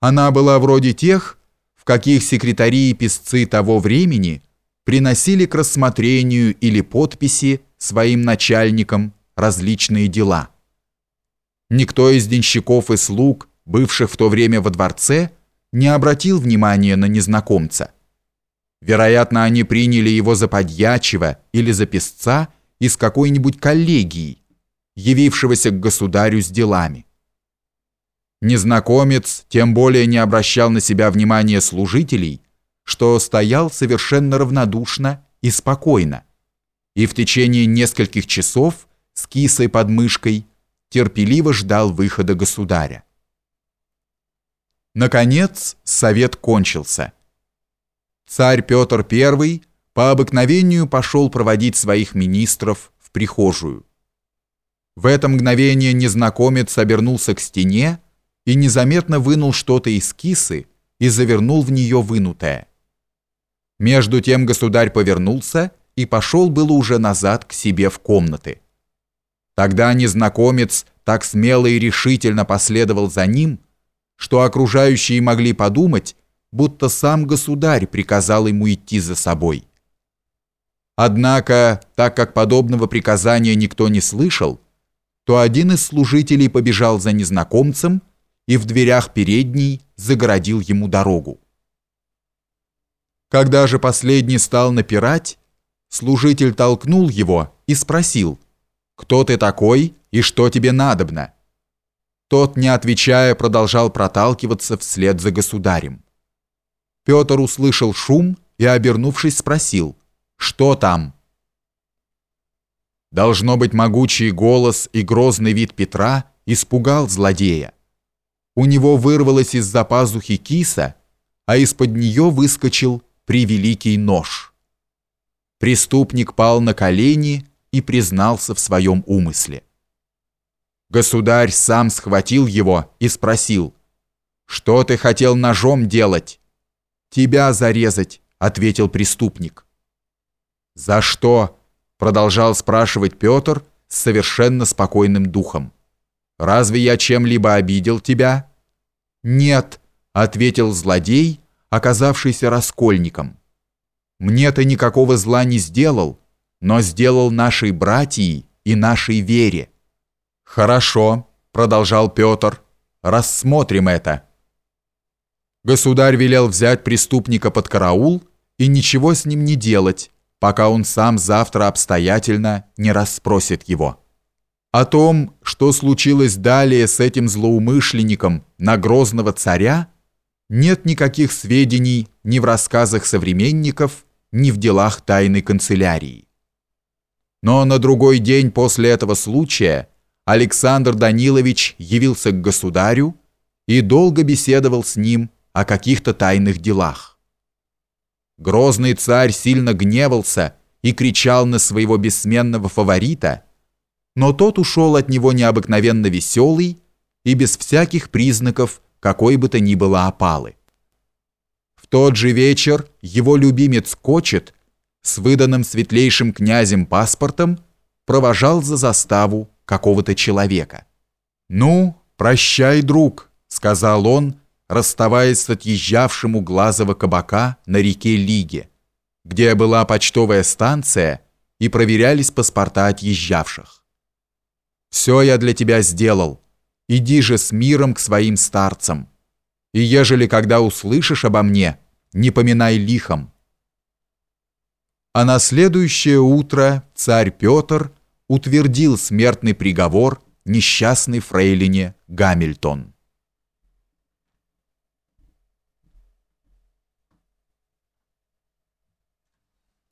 Она была вроде тех, в каких секретари и писцы того времени приносили к рассмотрению или подписи своим начальникам различные дела. Никто из денщиков и слуг, бывших в то время во дворце, не обратил внимания на незнакомца. Вероятно, они приняли его за подьячего или за писца из какой-нибудь коллегии, явившегося к государю с делами. Незнакомец тем более не обращал на себя внимания служителей, что стоял совершенно равнодушно и спокойно, и в течение нескольких часов с кисой под мышкой терпеливо ждал выхода государя. Наконец совет кончился. Царь Петр I по обыкновению пошел проводить своих министров в прихожую. В это мгновение незнакомец обернулся к стене и незаметно вынул что-то из кисы и завернул в нее вынутое. Между тем государь повернулся и пошел было уже назад к себе в комнаты. Тогда незнакомец так смело и решительно последовал за ним, что окружающие могли подумать, будто сам государь приказал ему идти за собой. Однако, так как подобного приказания никто не слышал, то один из служителей побежал за незнакомцем и в дверях передней загородил ему дорогу. Когда же последний стал напирать, служитель толкнул его и спросил, «Кто ты такой и что тебе надобно?» Тот, не отвечая, продолжал проталкиваться вслед за государем. Петр услышал шум и, обернувшись, спросил, «Что там?» Должно быть, могучий голос и грозный вид Петра испугал злодея. У него вырвалась из-за пазухи киса, а из-под нее выскочил превеликий нож. Преступник пал на колени и признался в своем умысле. Государь сам схватил его и спросил, «Что ты хотел ножом делать?» «Тебя зарезать», — ответил преступник. «За что?» — продолжал спрашивать Петр с совершенно спокойным духом. «Разве я чем-либо обидел тебя?» «Нет», — ответил злодей, оказавшийся раскольником. «Мне ты никакого зла не сделал, но сделал нашей братьей и нашей вере». «Хорошо», — продолжал Петр, — «рассмотрим это». Государь велел взять преступника под караул и ничего с ним не делать, пока он сам завтра обстоятельно не расспросит его. О том, что случилось далее с этим злоумышленником на грозного царя, нет никаких сведений ни в рассказах современников, ни в делах тайной канцелярии. Но на другой день после этого случая Александр Данилович явился к государю и долго беседовал с ним о каких-то тайных делах. Грозный царь сильно гневался и кричал на своего бессменного фаворита – но тот ушел от него необыкновенно веселый и без всяких признаков какой бы то ни было опалы. В тот же вечер его любимец Кочет с выданным светлейшим князем паспортом провожал за заставу какого-то человека. «Ну, прощай, друг», — сказал он, расставаясь с отъезжавшим у Глазова кабака на реке Лиге, где была почтовая станция и проверялись паспорта отъезжавших. Все я для тебя сделал. Иди же с миром к своим старцам. И ежели когда услышишь обо мне, не поминай лихом. А на следующее утро царь Петр утвердил смертный приговор несчастной фрейлине Гамильтон.